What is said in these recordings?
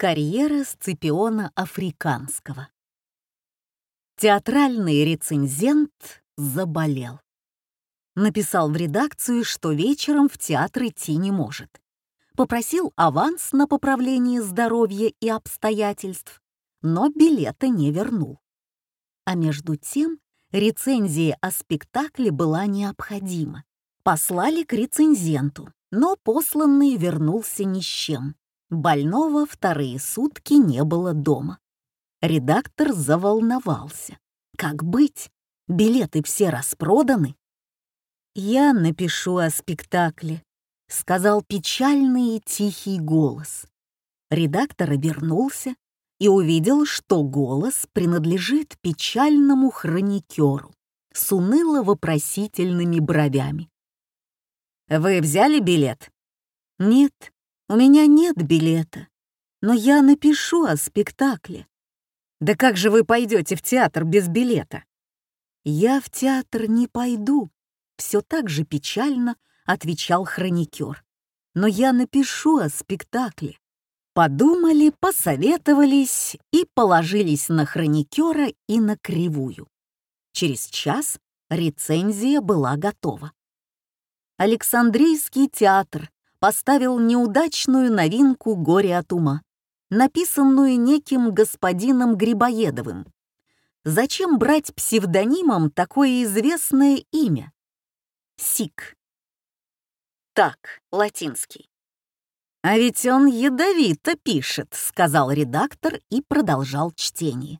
Карьера Сципиона Африканского. Театральный рецензент заболел. Написал в редакцию, что вечером в театр идти не может. Попросил аванс на поправление здоровья и обстоятельств, но билета не вернул. А между тем рецензия о спектакле была необходима. Послали к рецензенту, но посланный вернулся ни с чем. Больного вторые сутки не было дома. Редактор заволновался. Как быть? Билеты все распроданы? «Я напишу о спектакле», — сказал печальный и тихий голос. Редактор обернулся и увидел, что голос принадлежит печальному хроникеру с уныло-вопросительными бровями. «Вы взяли билет?» «Нет», у меня нет билета, но я напишу о спектакле. Да как же вы пойдете в театр без билета? Я в театр не пойду, все так же печально отвечал хроникер. Но я напишу о спектакле. Подумали, посоветовались и положились на хроникера и на кривую. Через час рецензия была готова. Александрийский театр поставил неудачную новинку «Горе от ума», написанную неким господином Грибоедовым. Зачем брать псевдонимом такое известное имя? Сик. Так, латинский. «А ведь он ядовито пишет», — сказал редактор и продолжал чтение.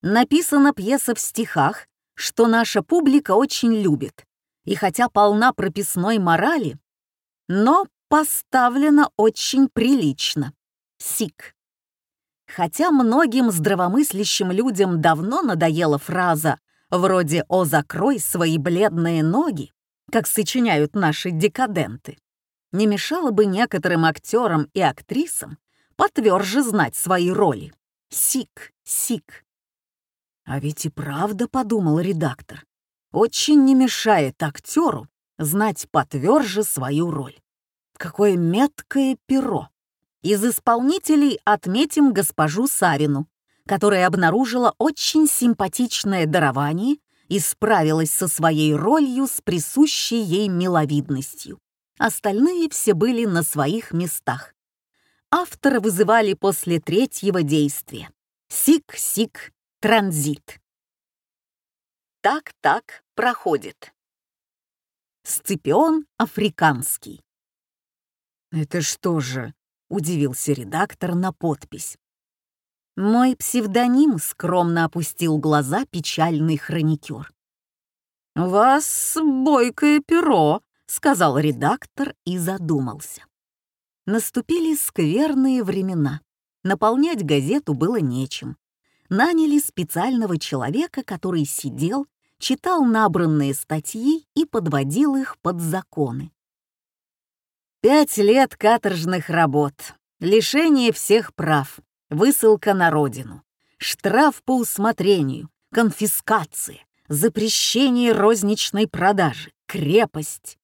Написана пьеса в стихах, что наша публика очень любит, и хотя полна прописной морали, но поставлено очень прилично. Сик. Хотя многим здравомыслящим людям давно надоела фраза вроде «О, закрой свои бледные ноги», как сочиняют наши декаденты, не мешало бы некоторым актерам и актрисам потверже знать свои роли. Сик, сик. А ведь и правда, подумал редактор, очень не мешает актеру знать потверже свою роль. Какое меткое перо! Из исполнителей отметим госпожу Савину, которая обнаружила очень симпатичное дарование и справилась со своей ролью с присущей ей миловидностью. Остальные все были на своих местах. Автора вызывали после третьего действия. Сик-сик, транзит. Так-так проходит. Сципион африканский. «Это что же?» — удивился редактор на подпись. Мой псевдоним скромно опустил глаза печальный хроникер. «У вас бойкое перо», — сказал редактор и задумался. Наступили скверные времена. Наполнять газету было нечем. Наняли специального человека, который сидел, читал набранные статьи и подводил их под законы. Пять лет каторжных работ, лишение всех прав, высылка на родину, штраф по усмотрению, конфискация, запрещение розничной продажи, крепость.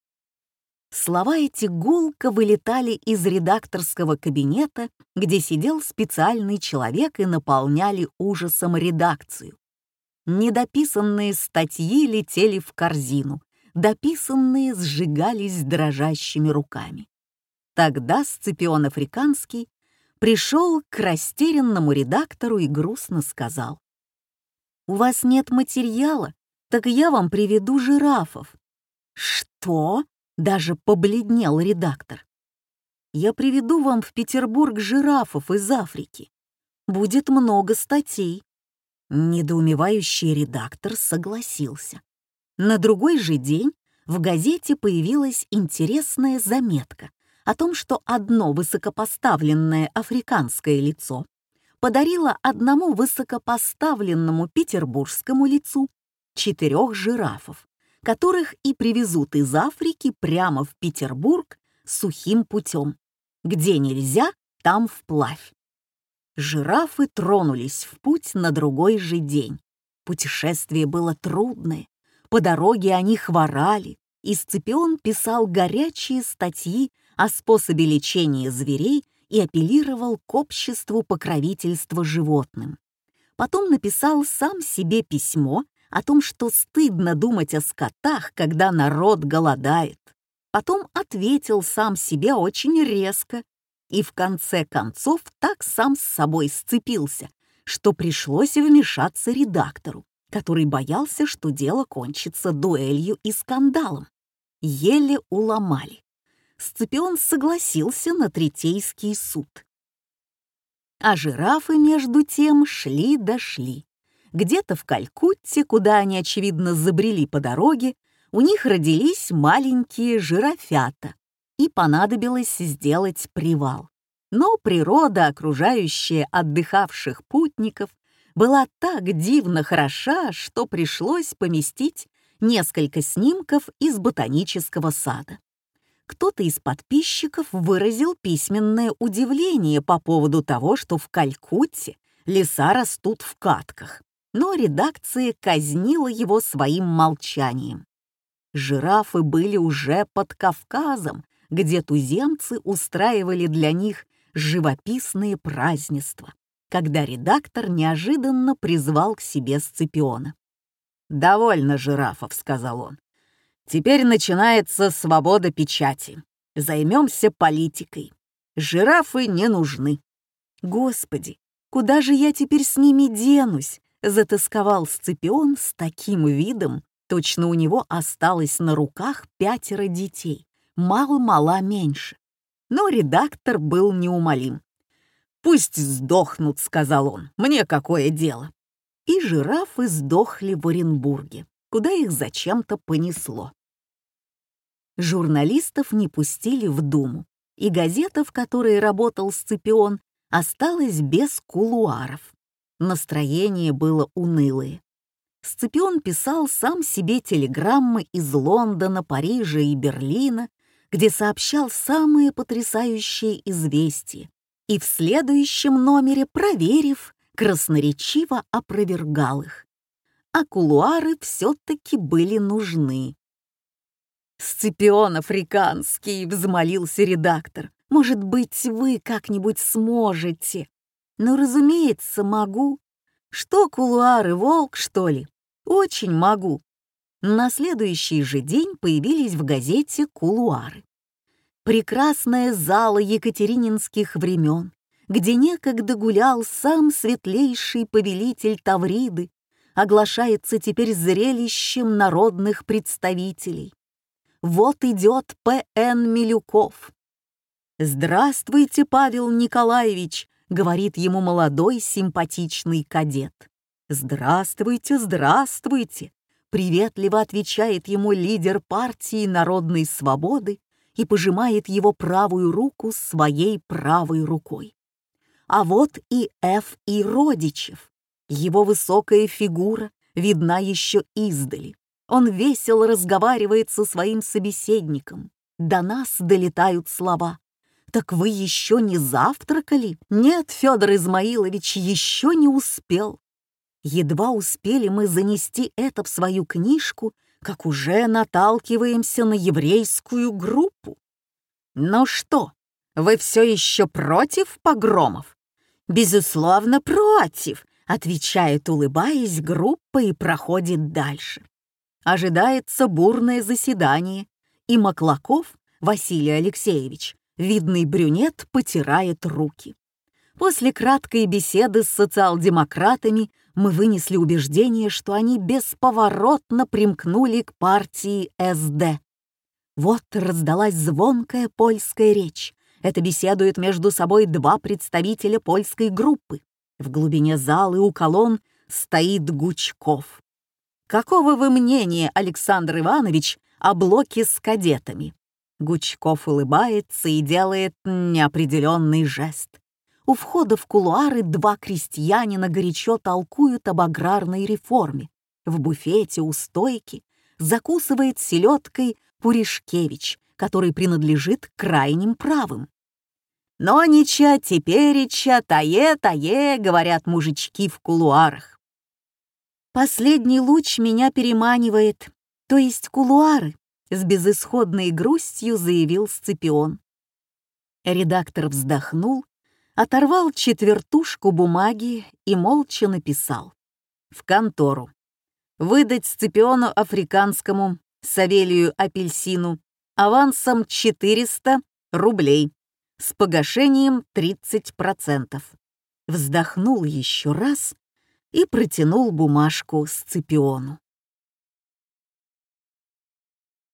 Слова эти гулко вылетали из редакторского кабинета, где сидел специальный человек и наполняли ужасом редакцию. Недописанные статьи летели в корзину, дописанные сжигались дрожащими руками. Тогда Сципион Африканский пришел к растерянному редактору и грустно сказал. «У вас нет материала, так я вам приведу жирафов». «Что?» — даже побледнел редактор. «Я приведу вам в Петербург жирафов из Африки. Будет много статей». Недоумевающий редактор согласился. На другой же день в газете появилась интересная заметка о том, что одно высокопоставленное африканское лицо подарило одному высокопоставленному петербургскому лицу четырех жирафов, которых и привезут из Африки прямо в Петербург сухим путем. Где нельзя, там вплавь. Жирафы тронулись в путь на другой же день. Путешествие было трудное, по дороге они хворали, и Сципион писал горячие статьи о способе лечения зверей и апеллировал к обществу покровительства животным. Потом написал сам себе письмо о том, что стыдно думать о скотах, когда народ голодает. Потом ответил сам себе очень резко и в конце концов так сам с собой сцепился, что пришлось вмешаться редактору, который боялся, что дело кончится дуэлью и скандалом. Еле уломали. Сципион согласился на Третейский суд. А жирафы, между тем, шли-дошли. Где-то в Калькутте, куда они, очевидно, забрели по дороге, у них родились маленькие жирафята, и понадобилось сделать привал. Но природа, окружающая отдыхавших путников, была так дивно хороша, что пришлось поместить несколько снимков из ботанического сада. Кто-то из подписчиков выразил письменное удивление по поводу того, что в Калькутте леса растут в катках, но редакция казнила его своим молчанием. Жирафы были уже под Кавказом, где туземцы устраивали для них живописные празднества, когда редактор неожиданно призвал к себе Сципиона. «Довольно жирафов», — сказал он. «Теперь начинается свобода печати. Займемся политикой. Жирафы не нужны». «Господи, куда же я теперь с ними денусь?» — затасковал Сципион с таким видом, точно у него осталось на руках пятеро детей, мало-мала меньше. Но редактор был неумолим. «Пусть сдохнут», — сказал он, — «мне какое дело?» И жирафы сдохли в Оренбурге, куда их зачем-то понесло. Журналистов не пустили в Думу, и газета, в которой работал Сципион, осталась без кулуаров. Настроение было унылое. Сципион писал сам себе телеграммы из Лондона, Парижа и Берлина, где сообщал самые потрясающие известия, и в следующем номере, проверив, красноречиво опровергал их. А кулуары все-таки были нужны. «Сципион африканский!» — взмолился редактор. «Может быть, вы как-нибудь сможете?» «Ну, разумеется, могу. Что кулуары, волк, что ли? Очень могу. На следующий же день появились в газете «Кулуары». Прекрасная зала екатерининских времен, где некогда гулял сам светлейший повелитель Тавриды, оглашается теперь зрелищем народных представителей. Вот идет П.Н. Милюков. «Здравствуйте, Павел Николаевич», — говорит ему молодой симпатичный кадет. «Здравствуйте, здравствуйте», приветливо отвечает ему лидер партии народной свободы и пожимает его правую руку своей правой рукой. А вот и Ф. И. Родичев. Его высокая фигура видна еще издали. Он весело разговаривает со своим собеседником. До нас долетают слова. «Так вы еще не завтракали?» «Нет, Федор Измаилович еще не успел. Едва успели мы занести это в свою книжку, как уже наталкиваемся на еврейскую группу. «Ну что, вы все еще против погромов?» «Безусловно, против», — отвечает, улыбаясь, группа и проходит дальше. Ожидается бурное заседание, и Маклаков, Василий Алексеевич, видный брюнет, потирает руки. После краткой беседы с социал-демократами мы вынесли убеждение, что они бесповоротно примкнули к партии СД. Вот раздалась звонкая польская речь. Это беседуют между собой два представителя польской группы. В глубине зала у колонн стоит Гучков. «Какого вы мнения, Александр Иванович, о блоке с кадетами?» Гучков улыбается и делает неопределенный жест. У входа в кулуары два крестьянина горячо толкуют об аграрной реформе. В буфете у стойки закусывает селедкой Пуришкевич, который принадлежит крайним правым. «Но нича, теперича, тае-тае», — говорят мужички в кулуарах. «Последний луч меня переманивает, то есть кулуары», — с безысходной грустью заявил Сципион. Редактор вздохнул, оторвал четвертушку бумаги и молча написал. В контору. Выдать Сципиону Африканскому, Савелию Апельсину, авансом 400 рублей с погашением 30%. Вздохнул еще раз и протянул бумажку Сципиону.